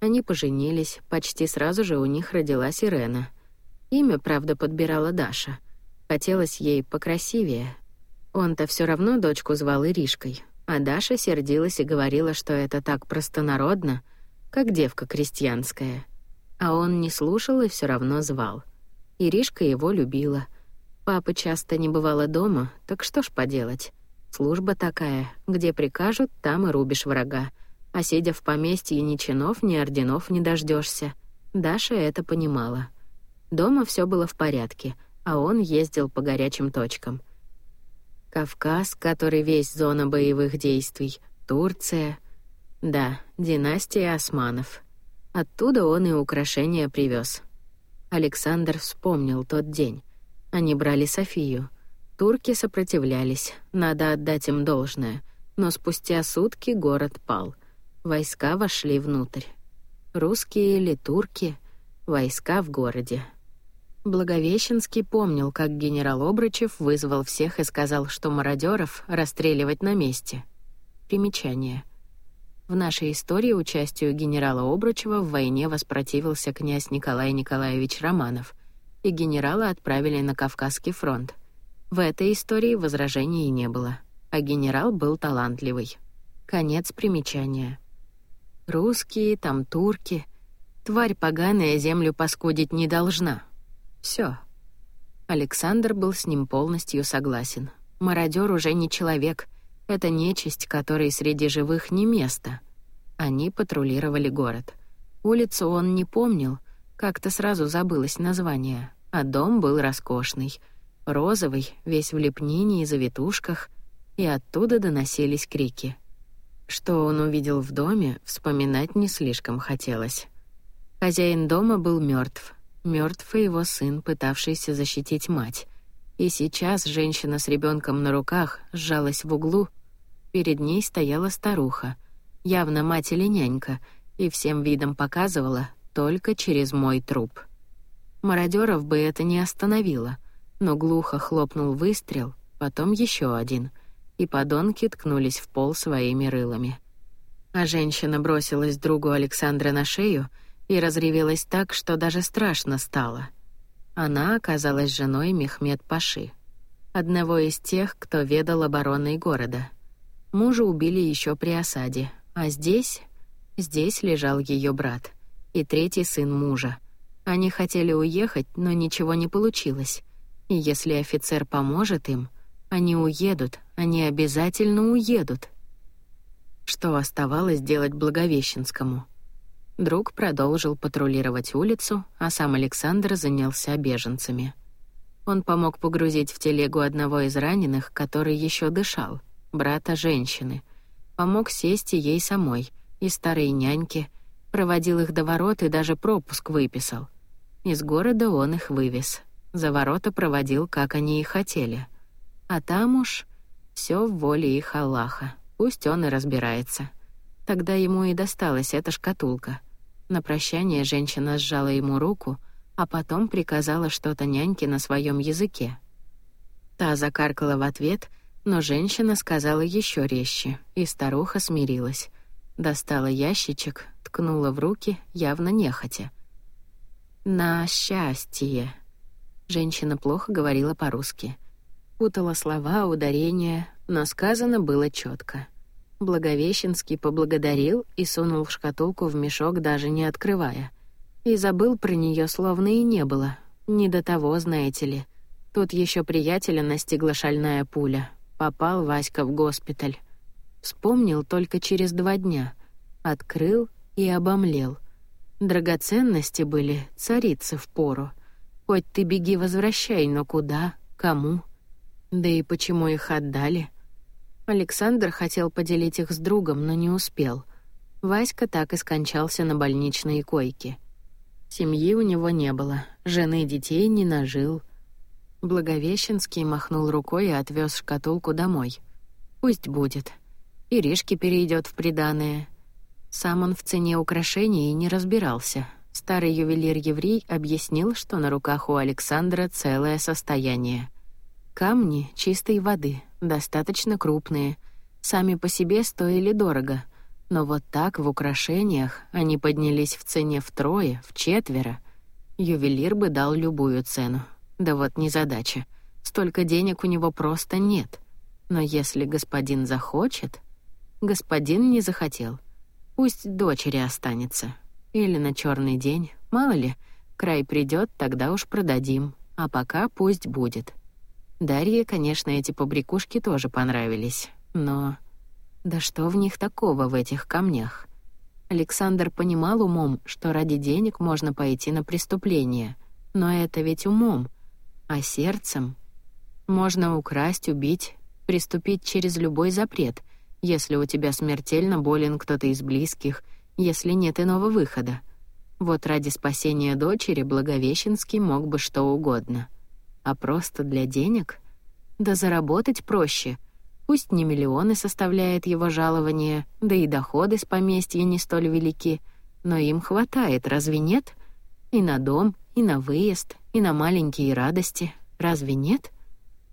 Они поженились, почти сразу же у них родилась Ирена. Имя, правда, подбирала Даша. Хотелось ей покрасивее. Он-то все равно дочку звал Иришкой, а Даша сердилась и говорила, что это так простонародно, как девка крестьянская. А он не слушал и все равно звал. Иришка его любила. Папа часто не бывало дома, так что ж поделать? Служба такая, где прикажут, там и рубишь врага а сидя в поместье ни чинов, ни орденов не дождешься. Даша это понимала. Дома все было в порядке, а он ездил по горячим точкам. Кавказ, который весь зона боевых действий, Турция. Да, династия османов. Оттуда он и украшения привез. Александр вспомнил тот день. Они брали Софию. Турки сопротивлялись, надо отдать им должное. Но спустя сутки город пал — Войска вошли внутрь. Русские или турки, войска в городе. Благовещенский помнил, как генерал Обручев вызвал всех и сказал, что мародеров расстреливать на месте. Примечание. В нашей истории участию генерала Обручева в войне воспротивился князь Николай Николаевич Романов, и генерала отправили на Кавказский фронт. В этой истории возражений не было, а генерал был талантливый. Конец примечания. Русские, там турки. Тварь поганая землю паскудить не должна. Все. Александр был с ним полностью согласен. Мародер уже не человек. Это нечисть, которой среди живых не место. Они патрулировали город. Улицу он не помнил, как-то сразу забылось название, а дом был роскошный. Розовый, весь в лепнине и завитушках, и оттуда доносились крики — что он увидел в доме, вспоминать не слишком хотелось. Хозяин дома был мертв, мертв его сын, пытавшийся защитить мать. И сейчас женщина с ребенком на руках сжалась в углу. Перед ней стояла старуха, явно мать или нянька, и всем видом показывала только через мой труп. Мародеров бы это не остановило, но глухо хлопнул выстрел, потом еще один — и подонки ткнулись в пол своими рылами. А женщина бросилась другу Александра на шею и разревелась так, что даже страшно стало. Она оказалась женой Мехмед Паши, одного из тех, кто ведал обороной города. Мужа убили еще при осаде, а здесь... Здесь лежал ее брат и третий сын мужа. Они хотели уехать, но ничего не получилось. И если офицер поможет им, они уедут, они обязательно уедут. Что оставалось делать Благовещенскому? Друг продолжил патрулировать улицу, а сам Александр занялся беженцами. Он помог погрузить в телегу одного из раненых, который еще дышал, брата женщины. Помог сесть и ей самой, и старой няньке, проводил их до ворот и даже пропуск выписал. Из города он их вывез. За ворота проводил, как они и хотели. А там уж все в воле их Аллаха. Пусть он и разбирается. Тогда ему и досталась эта шкатулка. На прощание женщина сжала ему руку, а потом приказала что-то няньке на своем языке. Та закаркала в ответ, но женщина сказала еще резче, и старуха смирилась. Достала ящичек, ткнула в руки, явно нехотя. «На счастье!» Женщина плохо говорила по-русски путала слова, ударения, но сказано было четко. Благовещенский поблагодарил и сунул шкатулку в мешок, даже не открывая. И забыл про нее, словно и не было. Не до того, знаете ли. Тут еще приятеля настигла шальная пуля. Попал Васька в госпиталь. Вспомнил только через два дня. Открыл и обомлел. Драгоценности были, царицы в пору. Хоть ты беги возвращай, но куда, кому — да и почему их отдали? Александр хотел поделить их с другом, но не успел. Васька так и скончался на больничной койке. Семьи у него не было, жены и детей не нажил. Благовещенский махнул рукой и отвез шкатулку домой. Пусть будет. Иришке перейдет в приданое. Сам он в цене украшений не разбирался. старый ювелир-еврей объяснил, что на руках у Александра целое состояние. Камни чистой воды, достаточно крупные, сами по себе стоили дорого, но вот так в украшениях они поднялись в цене втрое, в четверо. Ювелир бы дал любую цену. Да вот незадача. Столько денег у него просто нет. Но если господин захочет... Господин не захотел. Пусть дочери останется. Или на черный день, мало ли, край придет, тогда уж продадим. А пока пусть будет. Дарье, конечно, эти побрякушки тоже понравились, но... Да что в них такого, в этих камнях? Александр понимал умом, что ради денег можно пойти на преступление. Но это ведь умом. А сердцем? Можно украсть, убить, приступить через любой запрет, если у тебя смертельно болен кто-то из близких, если нет иного выхода. Вот ради спасения дочери Благовещенский мог бы что угодно — а просто для денег? Да заработать проще. Пусть не миллионы составляет его жалование, да и доходы с поместья не столь велики, но им хватает, разве нет? И на дом, и на выезд, и на маленькие радости, разве нет?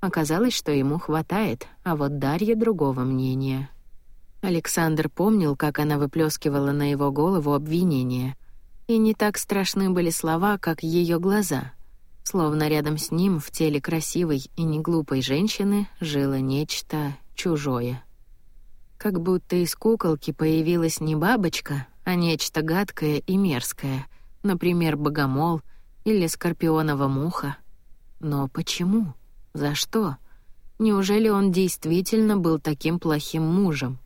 Оказалось, что ему хватает, а вот Дарья другого мнения. Александр помнил, как она выплескивала на его голову обвинения. И не так страшны были слова, как ее глаза — Словно рядом с ним в теле красивой и неглупой женщины жило нечто чужое. Как будто из куколки появилась не бабочка, а нечто гадкое и мерзкое, например, богомол или скорпионова муха. Но почему? За что? Неужели он действительно был таким плохим мужем?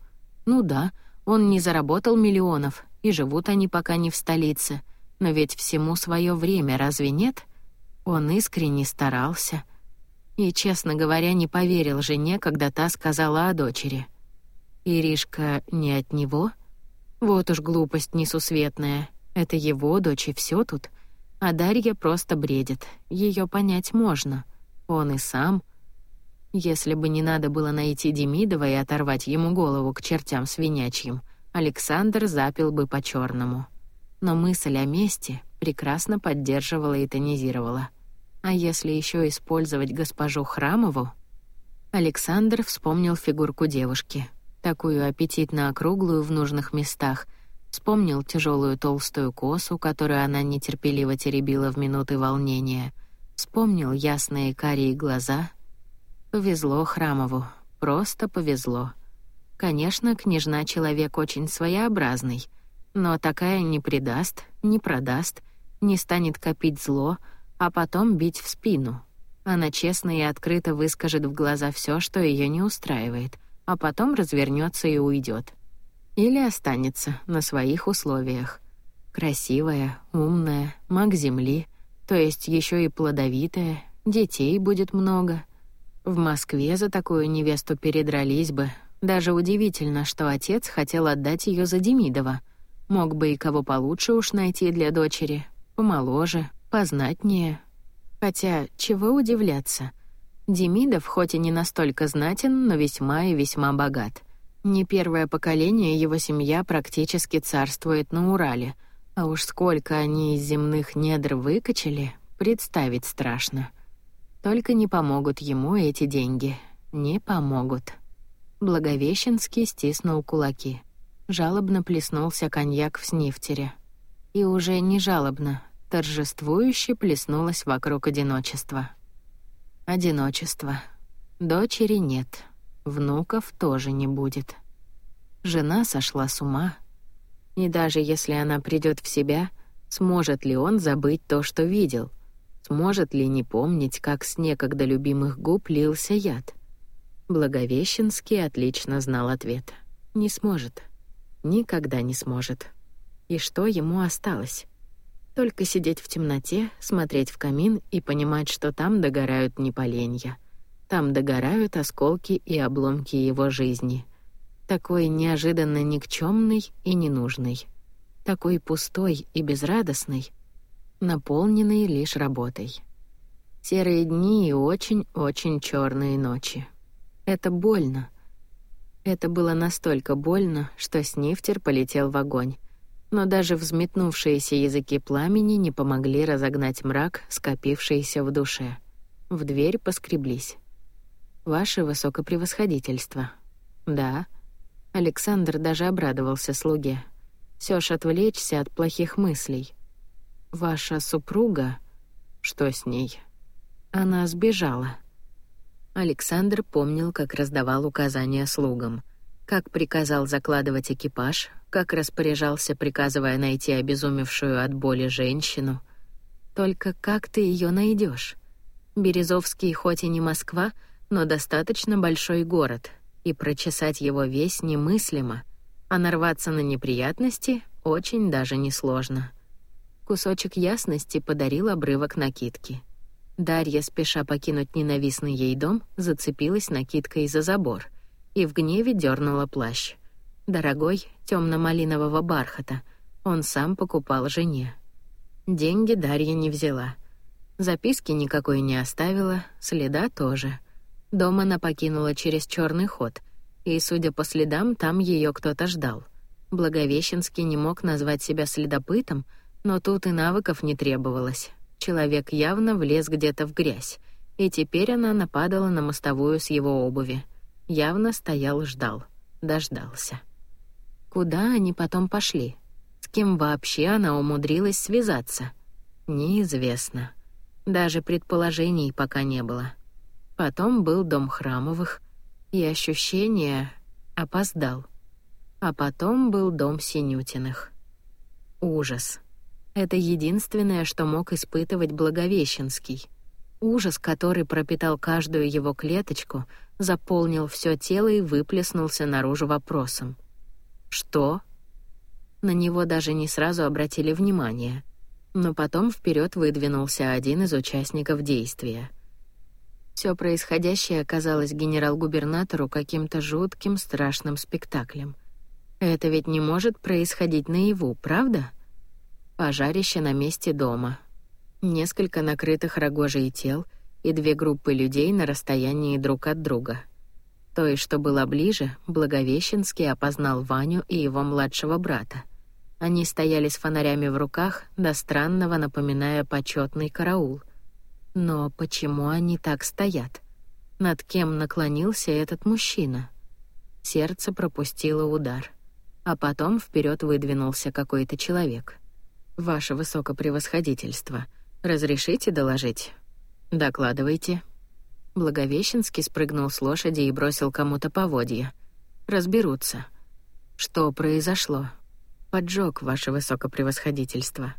Ну да, он не заработал миллионов, и живут они пока не в столице, но ведь всему свое время, разве нет? — он искренне старался. И, честно говоря, не поверил жене, когда та сказала о дочери. Иришка не от него? Вот уж глупость несусветная. Это его дочь и всё тут. А Дарья просто бредит. Её понять можно. Он и сам. Если бы не надо было найти Демидова и оторвать ему голову к чертям свинячьим, Александр запил бы по черному но мысль о мести прекрасно поддерживала и тонизировала. А если еще использовать госпожу Храмову? Александр вспомнил фигурку девушки, такую аппетитно округлую в нужных местах, вспомнил тяжелую толстую косу, которую она нетерпеливо теребила в минуты волнения, вспомнил ясные карие глаза. Повезло Храмову, просто повезло. Конечно, княжна человек очень своеобразный — но такая не предаст, не продаст, не станет копить зло, а потом бить в спину. Она честно и открыто выскажет в глаза все, что ее не устраивает, а потом развернется и уйдет. Или останется на своих условиях. Красивая, умная, маг земли, то есть еще и плодовитая, детей будет много. В Москве за такую невесту передрались бы. Даже удивительно, что отец хотел отдать ее за Демидова — Мог бы и кого получше уж найти для дочери, помоложе, познатнее. Хотя, чего удивляться? Демидов хоть и не настолько знатен, но весьма и весьма богат. Не первое поколение его семья практически царствует на Урале, а уж сколько они из земных недр выкачали, представить страшно. Только не помогут ему эти деньги. Не помогут. Благовещенский стиснул кулаки. Жалобно плеснулся коньяк в снифтере. И уже не жалобно, торжествующе плеснулось вокруг одиночества. Одиночество. Дочери нет, внуков тоже не будет. Жена сошла с ума. И даже если она придет в себя, сможет ли он забыть то, что видел? Сможет ли не помнить, как с некогда любимых губ лился яд? Благовещенский отлично знал ответ. Не сможет никогда не сможет. И что ему осталось? Только сидеть в темноте, смотреть в камин и понимать, что там догорают не поленья. Там догорают осколки и обломки его жизни. Такой неожиданно никчемный и ненужный. Такой пустой и безрадостный, наполненный лишь работой. Серые дни и очень-очень черные ночи. Это больно, это было настолько больно, что Снифтер полетел в огонь. Но даже взметнувшиеся языки пламени не помогли разогнать мрак, скопившийся в душе. В дверь поскреблись. «Ваше высокопревосходительство». «Да». Александр даже обрадовался слуге. Все ж отвлечься от плохих мыслей. «Ваша супруга...» «Что с ней?» «Она сбежала». Александр помнил, как раздавал указания слугам, как приказал закладывать экипаж, как распоряжался, приказывая найти обезумевшую от боли женщину. Только как ты ее найдешь? Березовский хоть и не Москва, но достаточно большой город, и прочесать его весь немыслимо, а нарваться на неприятности очень даже несложно. Кусочек ясности подарил обрывок накидки — Дарья, спеша покинуть ненавистный ей дом, зацепилась накидкой за забор и в гневе дернула плащ. Дорогой, темно-малинового бархата, он сам покупал жене. Деньги Дарья не взяла. Записки никакой не оставила, следа тоже. Дом она покинула через черный ход, и, судя по следам, там ее кто-то ждал. Благовещенский не мог назвать себя следопытом, но тут и навыков не требовалось. Человек явно влез где-то в грязь, и теперь она нападала на мостовую с его обуви. Явно стоял, ждал, дождался. Куда они потом пошли? С кем вообще она умудрилась связаться? Неизвестно. Даже предположений пока не было. Потом был дом Храмовых, и ощущение опоздал. А потом был дом Синютиных. Ужас. Это единственное, что мог испытывать Благовещенский. Ужас, который пропитал каждую его клеточку, заполнил все тело и выплеснулся наружу вопросом. «Что?» На него даже не сразу обратили внимание. Но потом вперед выдвинулся один из участников действия. Все происходящее оказалось генерал-губернатору каким-то жутким, страшным спектаклем. Это ведь не может происходить наяву, правда? — Пожарище на месте дома. Несколько накрытых рогожей тел и две группы людей на расстоянии друг от друга. Той, что было ближе, Благовещенский опознал Ваню и его младшего брата. Они стояли с фонарями в руках, до странного напоминая почетный караул. Но почему они так стоят? Над кем наклонился этот мужчина? Сердце пропустило удар. А потом вперед выдвинулся какой-то человек — «Ваше высокопревосходительство, разрешите доложить?» «Докладывайте». Благовещенский спрыгнул с лошади и бросил кому-то поводья. «Разберутся». «Что произошло?» «Поджог, ваше высокопревосходительство».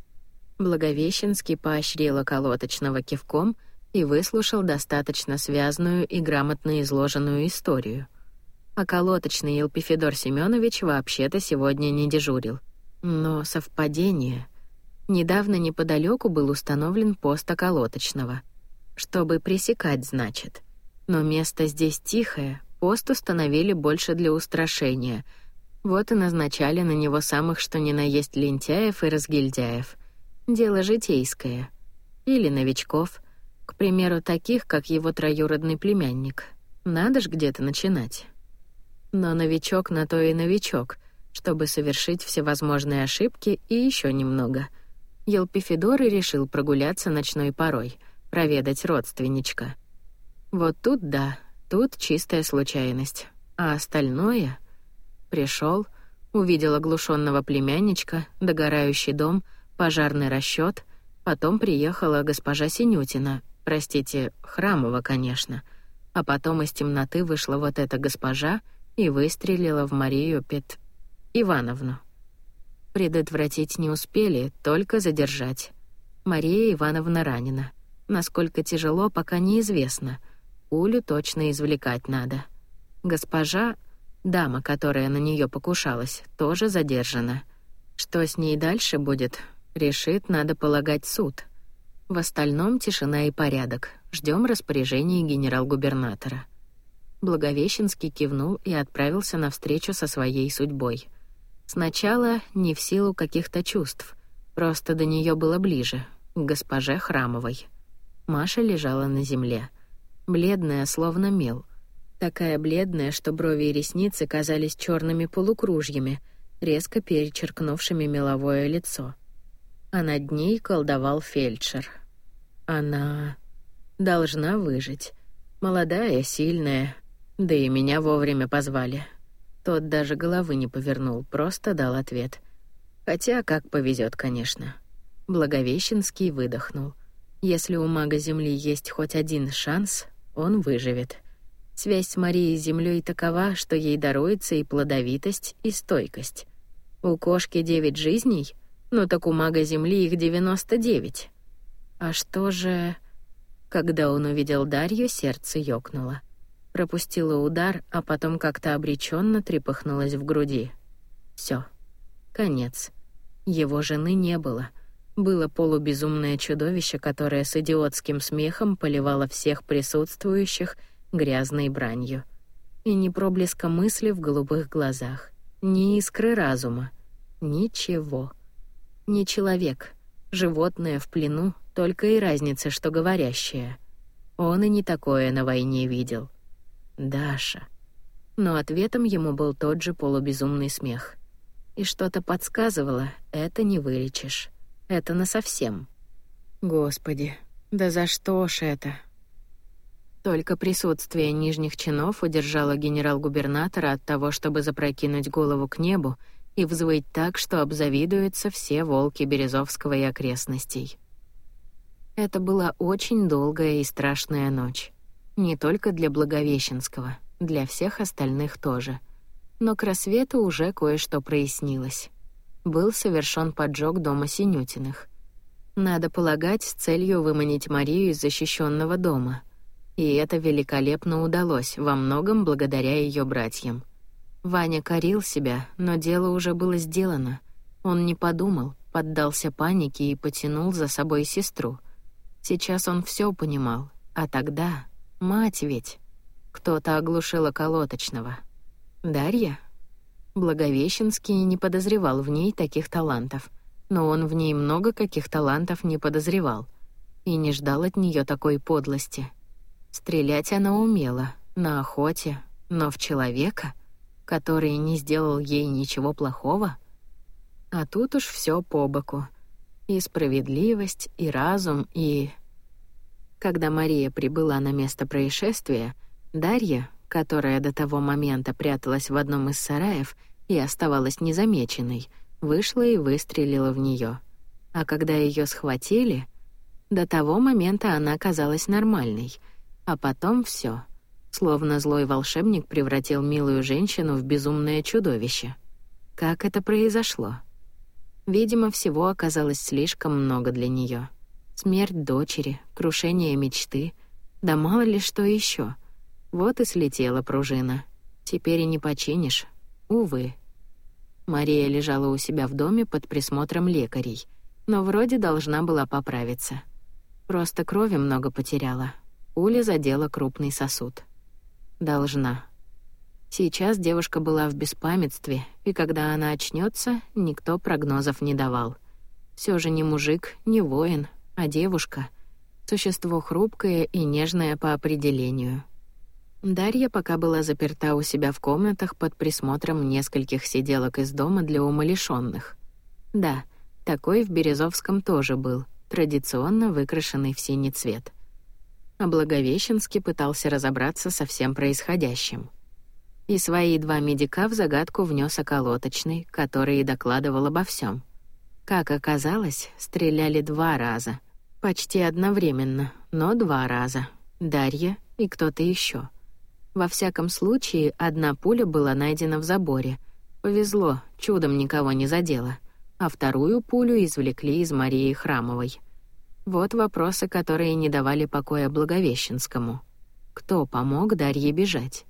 Благовещенский поощрил околоточного кивком и выслушал достаточно связную и грамотно изложенную историю. Околоточный Елпифедор Семенович вообще-то сегодня не дежурил. Но совпадение... Недавно неподалеку был установлен пост околоточного. Чтобы пресекать, значит. Но место здесь тихое, пост установили больше для устрашения. Вот и назначали на него самых что ни на есть лентяев и разгильдяев. Дело житейское. Или новичков. К примеру, таких, как его троюродный племянник. Надо ж где-то начинать. Но новичок на то и новичок, чтобы совершить всевозможные ошибки и еще немного — Елпифидор и решил прогуляться ночной порой, проведать родственничка. Вот тут да, тут чистая случайность. А остальное... Пришел, увидел оглушенного племянничка, догорающий дом, пожарный расчет, потом приехала госпожа Синютина, простите, Храмова, конечно, а потом из темноты вышла вот эта госпожа и выстрелила в Марию Пет... Ивановну. Предотвратить не успели, только задержать. Мария Ивановна ранена. Насколько тяжело, пока неизвестно. Улю точно извлекать надо. Госпожа, дама, которая на нее покушалась, тоже задержана. Что с ней дальше будет, решит, надо полагать, суд. В остальном тишина и порядок. Ждем распоряжений генерал-губернатора. Благовещенский кивнул и отправился навстречу со своей судьбой. Сначала не в силу каких-то чувств, просто до нее было ближе, к госпоже Храмовой. Маша лежала на земле, бледная, словно мел. Такая бледная, что брови и ресницы казались черными полукружьями, резко перечеркнувшими меловое лицо. А над ней колдовал фельдшер. Она должна выжить. Молодая, сильная, да и меня вовремя позвали. Тот даже головы не повернул, просто дал ответ. Хотя как повезет, конечно. Благовещенский выдохнул. Если у мага Земли есть хоть один шанс, он выживет. Связь с Марией Землей такова, что ей даруется и плодовитость, и стойкость. У кошки девять жизней, но так у мага Земли их девяносто девять. А что же... Когда он увидел Дарью, сердце ёкнуло. Пропустило удар, а потом как-то обреченно трепыхнулось в груди. Все, Конец. Его жены не было — было полубезумное чудовище, которое с идиотским смехом поливало всех присутствующих грязной бранью. И ни проблеска мысли в голубых глазах, ни искры разума, ничего. Не человек, животное в плену, только и разница, что говорящее. Он и не такое на войне видел. Даша. Но ответом ему был тот же полубезумный смех. И что-то подсказывало, это не вылечишь. Это насовсем. Господи, да за что ж это? Только присутствие нижних чинов удержало генерал-губернатора от того, чтобы запрокинуть голову к небу и взвыть так, что обзавидуются все волки Березовского и окрестностей. Это была очень долгая и страшная ночь. Не только для Благовещенского, для всех остальных тоже. Но к рассвету уже кое-что прояснилось был совершен поджог дома Синютиных. Надо полагать, с целью выманить Марию из защищенного дома. И это великолепно удалось, во многом благодаря ее братьям. Ваня корил себя, но дело уже было сделано. Он не подумал, поддался панике и потянул за собой сестру. Сейчас он все понимал, а тогда... Мать ведь... Кто-то оглушил околоточного. Дарья? Благовещенский не подозревал в ней таких талантов, но он в ней много каких талантов не подозревал и не ждал от нее такой подлости. Стрелять она умела, на охоте, но в человека, который не сделал ей ничего плохого. А тут уж все по боку. И справедливость, и разум, и... Когда Мария прибыла на место происшествия, Дарья, которая до того момента пряталась в одном из сараев и оставалась незамеченной, вышла и выстрелила в нее. А когда ее схватили, до того момента она казалась нормальной, а потом все, Словно злой волшебник превратил милую женщину в безумное чудовище. Как это произошло? Видимо, всего оказалось слишком много для нее. Смерть дочери, крушение мечты, да мало ли что еще. Вот и слетела пружина. Теперь и не починишь. Увы. Мария лежала у себя в доме под присмотром лекарей, но вроде должна была поправиться. Просто крови много потеряла. Уля задела крупный сосуд. Должна. Сейчас девушка была в беспамятстве, и когда она очнется, никто прогнозов не давал. Все же не мужик, не воин, а девушка. Существо хрупкое и нежное по определению. Дарья пока была заперта у себя в комнатах под присмотром нескольких сиделок из дома для умалишенных. Да, такой в Березовском тоже был, традиционно выкрашенный в синий цвет. А Благовещенский пытался разобраться со всем происходящим. И свои два медика в загадку внес околоточный, который и докладывал обо всем. Как оказалось, стреляли два раза. Почти одновременно, но два раза. Дарья и кто-то еще. Во всяком случае, одна пуля была найдена в заборе. Повезло, чудом никого не задело. А вторую пулю извлекли из Марии Храмовой. Вот вопросы, которые не давали покоя Благовещенскому. Кто помог Дарье бежать?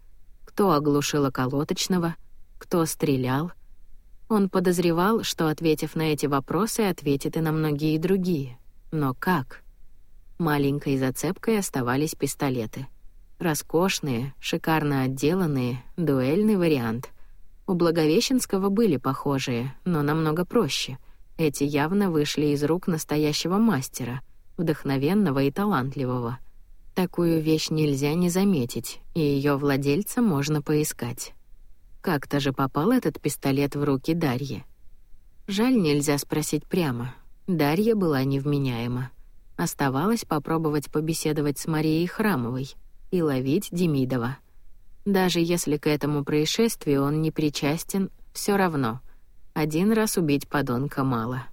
Кто оглушил околоточного? Кто стрелял? Он подозревал, что, ответив на эти вопросы, ответит и на многие другие. Но как? Маленькой зацепкой оставались пистолеты — Роскошные, шикарно отделанные, дуэльный вариант. У Благовещенского были похожие, но намного проще. Эти явно вышли из рук настоящего мастера, вдохновенного и талантливого. Такую вещь нельзя не заметить, и ее владельца можно поискать. Как-то же попал этот пистолет в руки Дарьи. Жаль, нельзя спросить прямо. Дарья была невменяема. Оставалось попробовать побеседовать с Марией Храмовой и ловить Демидова. Даже если к этому происшествию он не причастен, все равно. Один раз убить подонка мало.